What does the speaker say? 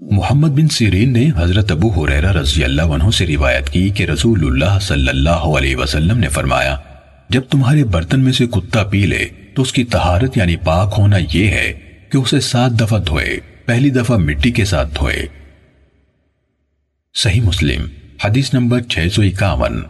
محمد بن سیرین نے حضرت ابو حریرہ رضی اللہ عنہ سے روایت کی کہ رسول اللہ صلی اللہ علیہ وسلم نے فرمایا، جب تمہارے برتن میں سے کتا پی لے، تو اس کی طہارت یعنی پاک ہونا یہ ہے کہ اسے سات دفعہ دھوئے، پہلی دفعہ مٹی کے ساتھ دھوئے۔ صحیح مسلم، حدیث نمبر 651